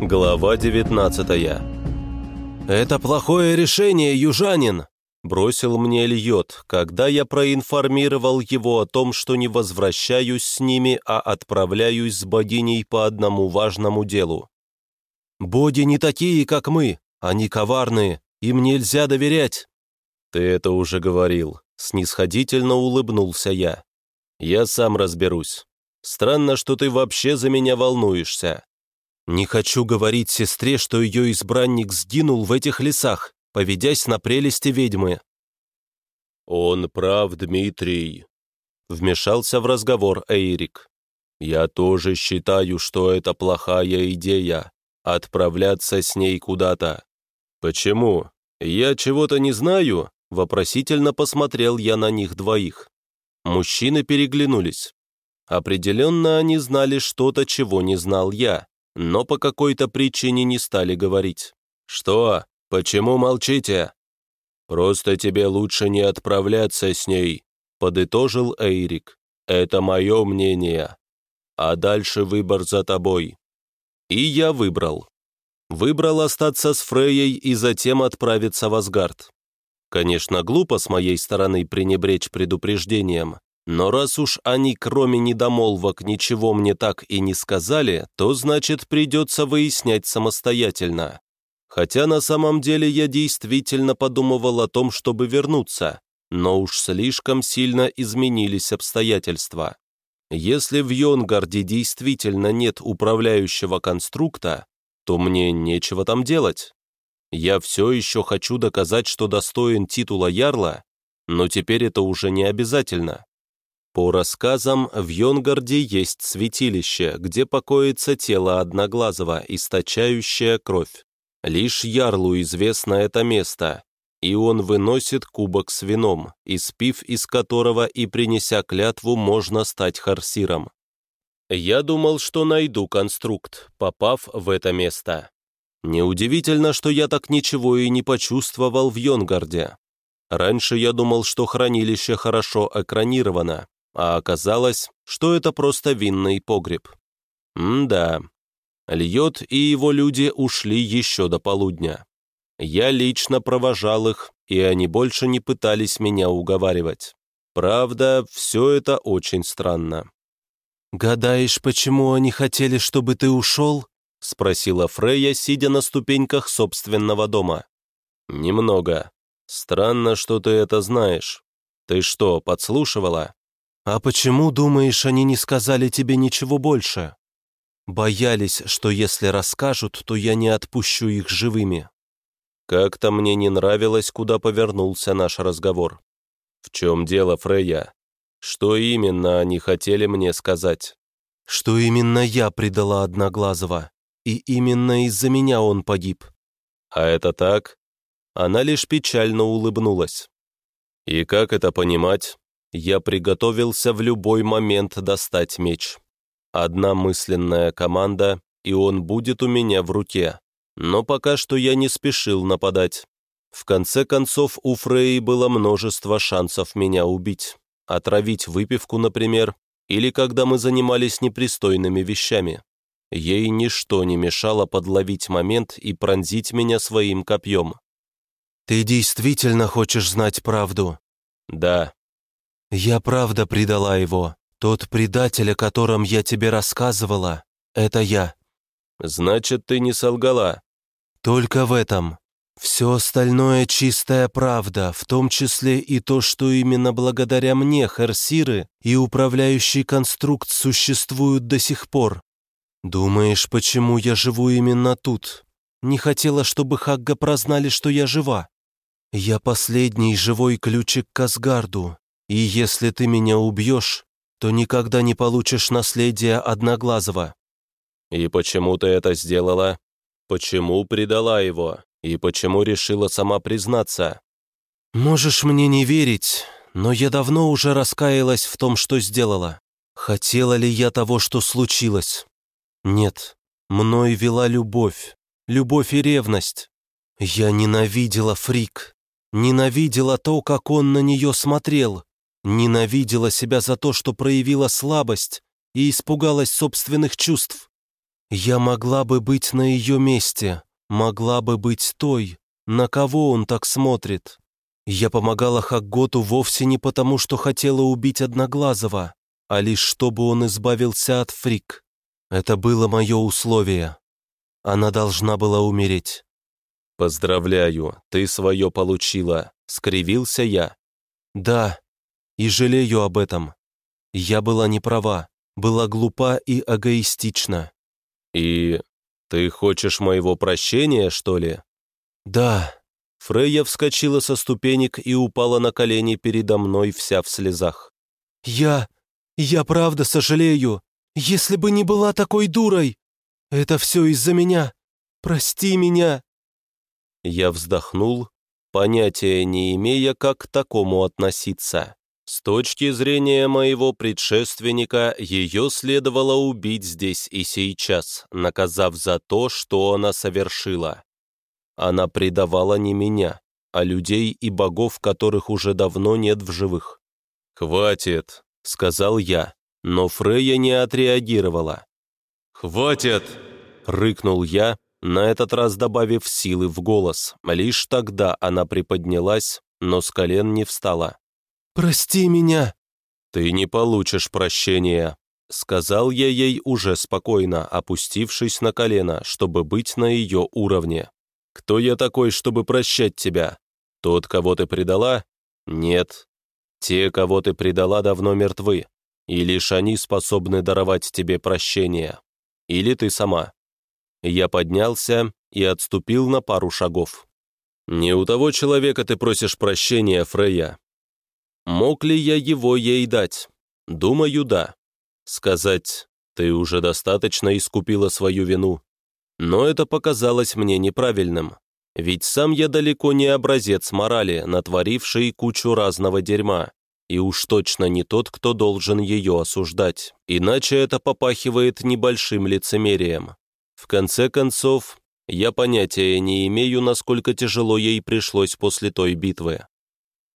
Глава 19 «Это плохое решение, южанин!» Бросил мне Льот, когда я проинформировал его о том, что не возвращаюсь с ними, а отправляюсь с богиней по одному важному делу. «Боги не такие, как мы, они коварные, им нельзя доверять». «Ты это уже говорил», — снисходительно улыбнулся я. «Я сам разберусь. Странно, что ты вообще за меня волнуешься. Не хочу говорить сестре, что ее избранник сгинул в этих лесах поведясь на прелести ведьмы. «Он прав, Дмитрий», — вмешался в разговор Эйрик. «Я тоже считаю, что это плохая идея — отправляться с ней куда-то». «Почему? Я чего-то не знаю?» — вопросительно посмотрел я на них двоих. Мужчины переглянулись. Определенно они знали что-то, чего не знал я, но по какой-то причине не стали говорить. «Что?» «Почему молчите?» «Просто тебе лучше не отправляться с ней», — подытожил Эйрик. «Это мое мнение. А дальше выбор за тобой». И я выбрал. Выбрал остаться с Фрейей и затем отправиться в Асгард. Конечно, глупо с моей стороны пренебречь предупреждением, но раз уж они, кроме недомолвок, ничего мне так и не сказали, то значит придется выяснять самостоятельно. Хотя на самом деле я действительно подумывал о том, чтобы вернуться, но уж слишком сильно изменились обстоятельства. Если в Йонгарде действительно нет управляющего конструкта, то мне нечего там делать. Я все еще хочу доказать, что достоин титула Ярла, но теперь это уже не обязательно. По рассказам, в Йонгарде есть святилище, где покоится тело Одноглазого, источающее кровь. Лишь Ярлу известно это место, и он выносит кубок с вином, испив из которого и принеся клятву можно стать харсиром. Я думал, что найду конструкт, попав в это место. Неудивительно, что я так ничего и не почувствовал в Йонгарде. Раньше я думал, что хранилище хорошо экранировано, а оказалось, что это просто винный погреб. М-да, Льот и его люди ушли еще до полудня. Я лично провожал их, и они больше не пытались меня уговаривать. Правда, все это очень странно. «Гадаешь, почему они хотели, чтобы ты ушел?» — спросила Фрея, сидя на ступеньках собственного дома. «Немного. Странно, что ты это знаешь. Ты что, подслушивала?» «А почему, думаешь, они не сказали тебе ничего больше?» Боялись, что если расскажут, то я не отпущу их живыми. Как-то мне не нравилось, куда повернулся наш разговор. В чем дело, Фрея? Что именно они хотели мне сказать? Что именно я предала Одноглазого, и именно из-за меня он погиб. А это так? Она лишь печально улыбнулась. И как это понимать? Я приготовился в любой момент достать меч. Одна мысленная команда, и он будет у меня в руке. Но пока что я не спешил нападать. В конце концов, у Фрей было множество шансов меня убить. Отравить выпивку, например, или когда мы занимались непристойными вещами. Ей ничто не мешало подловить момент и пронзить меня своим копьем. «Ты действительно хочешь знать правду?» «Да». «Я правда предала его. «Тот предатель, о котором я тебе рассказывала, это я». «Значит, ты не солгала?» «Только в этом. Все остальное чистая правда, в том числе и то, что именно благодаря мне Херсиры и управляющий конструкт существуют до сих пор. Думаешь, почему я живу именно тут? Не хотела, чтобы Хагга прознали, что я жива. Я последний живой ключик к Асгарду, и если ты меня убьешь, то никогда не получишь наследие Одноглазого». «И почему ты это сделала? Почему предала его? И почему решила сама признаться?» «Можешь мне не верить, но я давно уже раскаялась в том, что сделала. Хотела ли я того, что случилось? Нет, мной вела любовь, любовь и ревность. Я ненавидела Фрик, ненавидела то, как он на нее смотрел, Ненавидела себя за то, что проявила слабость и испугалась собственных чувств. Я могла бы быть на ее месте, могла бы быть той, на кого он так смотрит. Я помогала Хагготу вовсе не потому, что хотела убить Одноглазого, а лишь чтобы он избавился от фрик. Это было мое условие. Она должна была умереть. «Поздравляю, ты свое получила», — скривился я. «Да, и жалею об этом. Я была не права, была глупа и эгоистична». «И ты хочешь моего прощения, что ли?» «Да». Фрейя вскочила со ступенек и упала на колени передо мной вся в слезах. «Я... я правда сожалею. Если бы не была такой дурой. Это все из-за меня. Прости меня». Я вздохнул, понятия не имея, как к такому относиться. С точки зрения моего предшественника, ее следовало убить здесь и сейчас, наказав за то, что она совершила. Она предавала не меня, а людей и богов, которых уже давно нет в живых. «Хватит», — сказал я, но Фрея не отреагировала. «Хватит!» — рыкнул я, на этот раз добавив силы в голос. Лишь тогда она приподнялась, но с колен не встала. «Прости меня!» «Ты не получишь прощения», — сказал я ей уже спокойно, опустившись на колено, чтобы быть на ее уровне. «Кто я такой, чтобы прощать тебя? Тот, кого ты предала? Нет. Те, кого ты предала, давно мертвы, и лишь они способны даровать тебе прощение. Или ты сама». Я поднялся и отступил на пару шагов. «Не у того человека ты просишь прощения, Фрея. Мог ли я его ей дать? Думаю, да. Сказать, ты уже достаточно искупила свою вину. Но это показалось мне неправильным. Ведь сам я далеко не образец морали, натворивший кучу разного дерьма. И уж точно не тот, кто должен ее осуждать. Иначе это попахивает небольшим лицемерием. В конце концов, я понятия не имею, насколько тяжело ей пришлось после той битвы.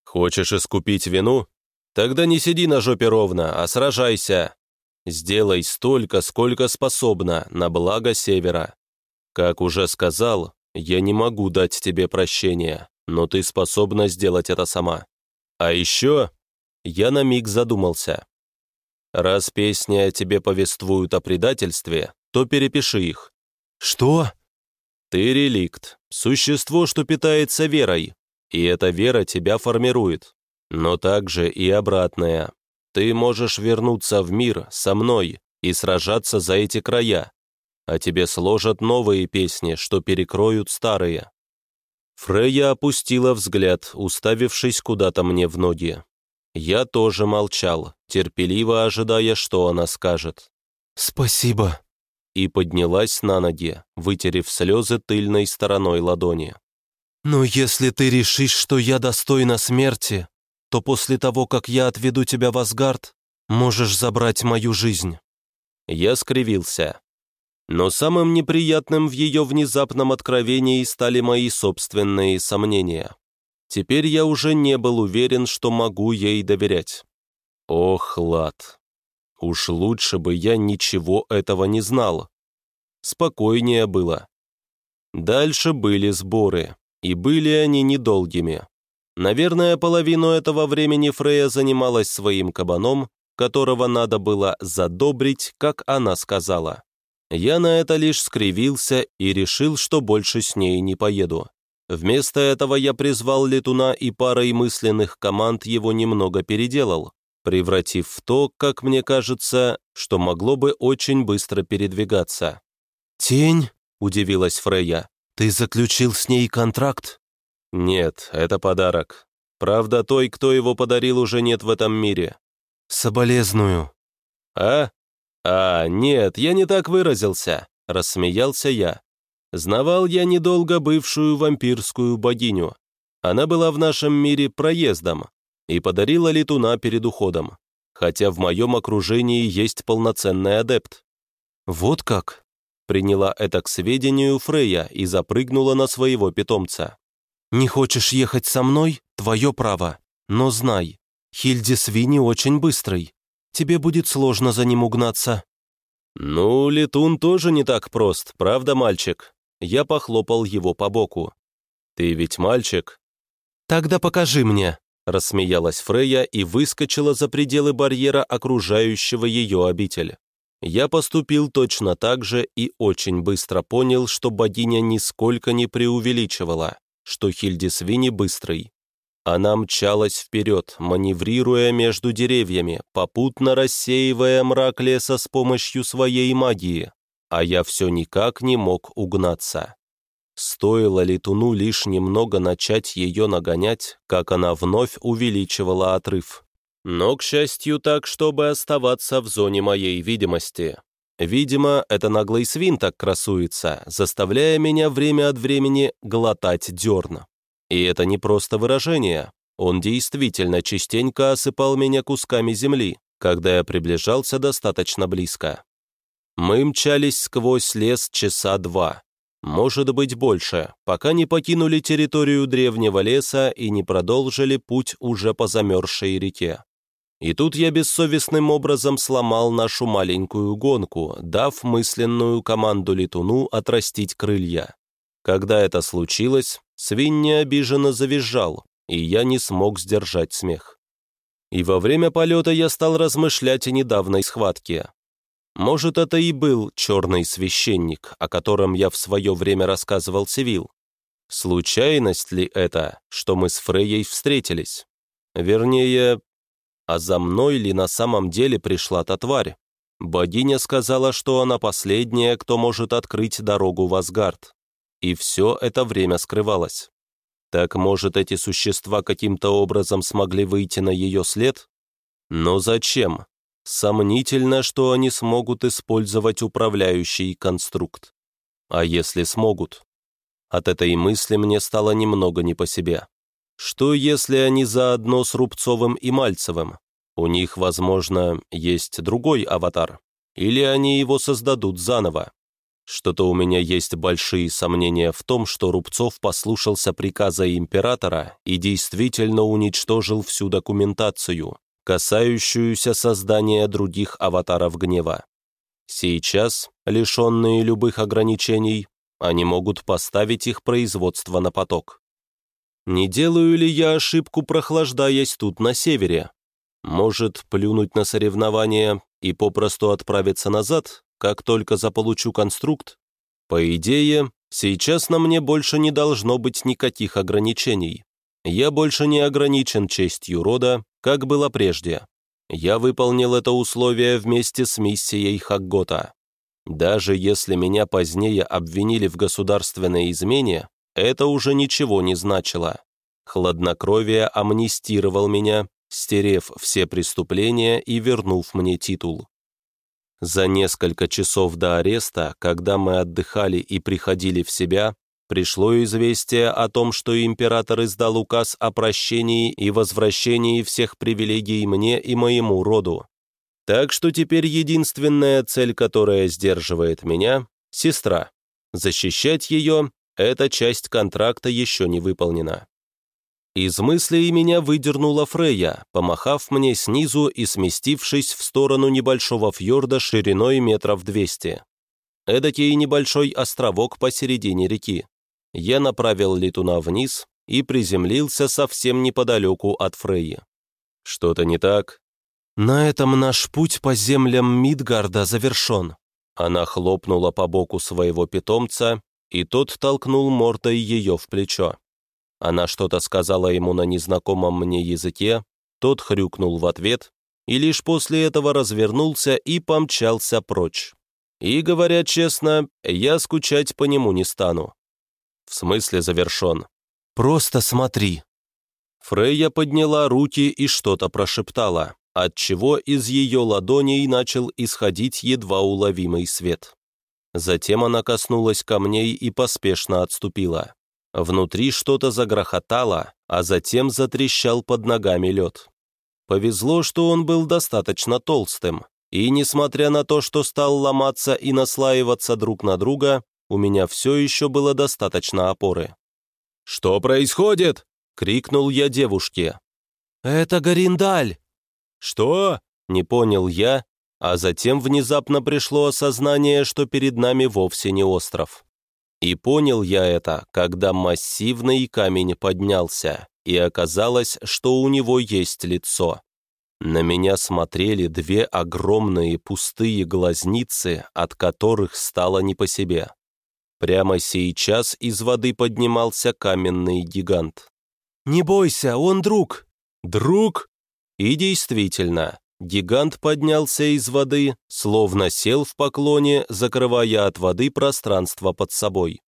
Хочешь искупить вину? Тогда не сиди на жопе ровно, а сражайся. Сделай столько, сколько способна, на благо Севера. Как уже сказал, я не могу дать тебе прощения, но ты способна сделать это сама. А еще я на миг задумался. Раз песни о тебе повествуют о предательстве, то перепиши их. Что? Ты реликт, существо, что питается верой, и эта вера тебя формирует. Но также и обратная. Ты можешь вернуться в мир со мной и сражаться за эти края, а тебе сложат новые песни, что перекроют старые». Фрейя опустила взгляд, уставившись куда-то мне в ноги. Я тоже молчал, терпеливо ожидая, что она скажет. «Спасибо», и поднялась на ноги, вытерев слезы тыльной стороной ладони. «Но если ты решишь, что я достойна смерти, то после того, как я отведу тебя в Асгард, можешь забрать мою жизнь». Я скривился. Но самым неприятным в ее внезапном откровении стали мои собственные сомнения. Теперь я уже не был уверен, что могу ей доверять. Ох, лад. Уж лучше бы я ничего этого не знал. Спокойнее было. Дальше были сборы. И были они недолгими. Наверное, половину этого времени Фрея занималась своим кабаном, которого надо было задобрить, как она сказала. Я на это лишь скривился и решил, что больше с ней не поеду. Вместо этого я призвал летуна и парой мысленных команд его немного переделал, превратив в то, как мне кажется, что могло бы очень быстро передвигаться. «Тень?» — удивилась Фрея. «Ты заключил с ней контракт?» «Нет, это подарок. Правда, той, кто его подарил, уже нет в этом мире». «Соболезную». «А? А, нет, я не так выразился», — рассмеялся я. Знавал я недолго бывшую вампирскую богиню. Она была в нашем мире проездом и подарила летуна перед уходом, хотя в моем окружении есть полноценный адепт. «Вот как?» Приняла это к сведению Фрея и запрыгнула на своего питомца. «Не хочешь ехать со мной? Твое право. Но знай, Хильди Свини очень быстрый. Тебе будет сложно за ним угнаться». «Ну, летун тоже не так прост, правда, мальчик?» Я похлопал его по боку. «Ты ведь мальчик?» «Тогда покажи мне», — рассмеялась Фрея и выскочила за пределы барьера, окружающего ее обитель. Я поступил точно так же и очень быстро понял, что богиня нисколько не преувеличивала, что Хильдисвини быстрый. Она мчалась вперед, маневрируя между деревьями, попутно рассеивая мрак леса с помощью своей магии, а я все никак не мог угнаться. Стоило летуну лишь немного начать ее нагонять, как она вновь увеличивала отрыв. Но, к счастью, так, чтобы оставаться в зоне моей видимости. Видимо, это наглый свин так красуется, заставляя меня время от времени глотать дерн. И это не просто выражение. Он действительно частенько осыпал меня кусками земли, когда я приближался достаточно близко. Мы мчались сквозь лес часа два, может быть больше, пока не покинули территорию древнего леса и не продолжили путь уже по замерзшей реке. И тут я бессовестным образом сломал нашу маленькую гонку, дав мысленную команду летуну отрастить крылья. Когда это случилось, свинья обиженно завизжал, и я не смог сдержать смех. И во время полета я стал размышлять о недавней схватке. Может, это и был черный священник, о котором я в свое время рассказывал Севил. Случайность ли это, что мы с Фрейей встретились? Вернее, а за мной ли на самом деле пришла та тварь? Богиня сказала, что она последняя, кто может открыть дорогу в Асгард. И все это время скрывалось. Так, может, эти существа каким-то образом смогли выйти на ее след? Но зачем? Сомнительно, что они смогут использовать управляющий конструкт. А если смогут? От этой мысли мне стало немного не по себе. Что, если они заодно с Рубцовым и Мальцевым? У них, возможно, есть другой аватар. Или они его создадут заново. Что-то у меня есть большие сомнения в том, что Рубцов послушался приказа императора и действительно уничтожил всю документацию, касающуюся создания других аватаров гнева. Сейчас, лишенные любых ограничений, они могут поставить их производство на поток. Не делаю ли я ошибку, прохлаждаясь тут на севере? Может, плюнуть на соревнования и попросту отправиться назад, как только заполучу конструкт? По идее, сейчас на мне больше не должно быть никаких ограничений. Я больше не ограничен честью рода, как было прежде. Я выполнил это условие вместе с миссией Хаггота. Даже если меня позднее обвинили в государственной измене, это уже ничего не значило. Хладнокровие амнистировал меня, стерев все преступления и вернув мне титул. За несколько часов до ареста, когда мы отдыхали и приходили в себя, пришло известие о том, что император издал указ о прощении и возвращении всех привилегий мне и моему роду. Так что теперь единственная цель, которая сдерживает меня — сестра. Защищать ее эта часть контракта еще не выполнена. Из мыслей меня выдернула Фрея, помахав мне снизу и сместившись в сторону небольшого фьорда шириной метров двести. Эдакий небольшой островок посередине реки. Я направил летуна вниз и приземлился совсем неподалеку от Фреи. Что-то не так? На этом наш путь по землям Мидгарда завершен. Она хлопнула по боку своего питомца и тот толкнул мордой ее в плечо. Она что-то сказала ему на незнакомом мне языке, тот хрюкнул в ответ и лишь после этого развернулся и помчался прочь. И, говоря честно, я скучать по нему не стану. В смысле завершен? Просто смотри. Фрейя подняла руки и что-то прошептала, отчего из ее ладоней начал исходить едва уловимый свет. Затем она коснулась камней и поспешно отступила. Внутри что-то загрохотало, а затем затрещал под ногами лед. Повезло, что он был достаточно толстым, и, несмотря на то, что стал ломаться и наслаиваться друг на друга, у меня все еще было достаточно опоры. «Что происходит?» — крикнул я девушке. «Это Гориндаль!» «Что?» — не понял я, а затем внезапно пришло осознание, что перед нами вовсе не остров. И понял я это, когда массивный камень поднялся, и оказалось, что у него есть лицо. На меня смотрели две огромные пустые глазницы, от которых стало не по себе. Прямо сейчас из воды поднимался каменный гигант. «Не бойся, он друг!» «Друг?» И действительно, гигант поднялся из воды, словно сел в поклоне, закрывая от воды пространство под собой.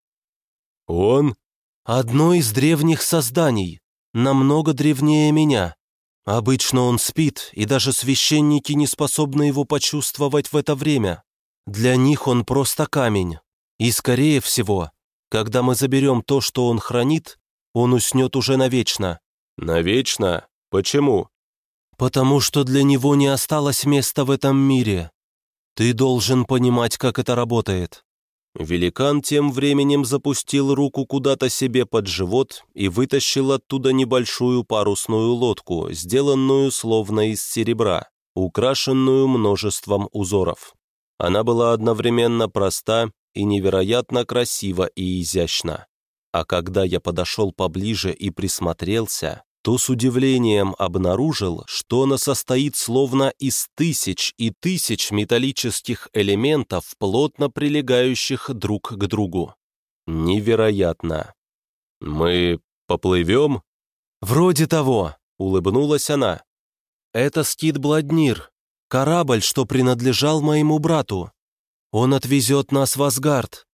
«Он?» «Одно из древних созданий, намного древнее меня. Обычно он спит, и даже священники не способны его почувствовать в это время. Для них он просто камень. И, скорее всего, когда мы заберем то, что он хранит, он уснет уже навечно». «Навечно? Почему?» «Потому что для него не осталось места в этом мире. Ты должен понимать, как это работает». Великан тем временем запустил руку куда-то себе под живот и вытащил оттуда небольшую парусную лодку, сделанную словно из серебра, украшенную множеством узоров. Она была одновременно проста и невероятно красива и изящна. А когда я подошел поближе и присмотрелся, то с удивлением обнаружил, что она состоит словно из тысяч и тысяч металлических элементов, плотно прилегающих друг к другу. Невероятно. «Мы поплывем?» «Вроде того», — улыбнулась она. «Это скит Бладнир, корабль, что принадлежал моему брату. Он отвезет нас в Асгард.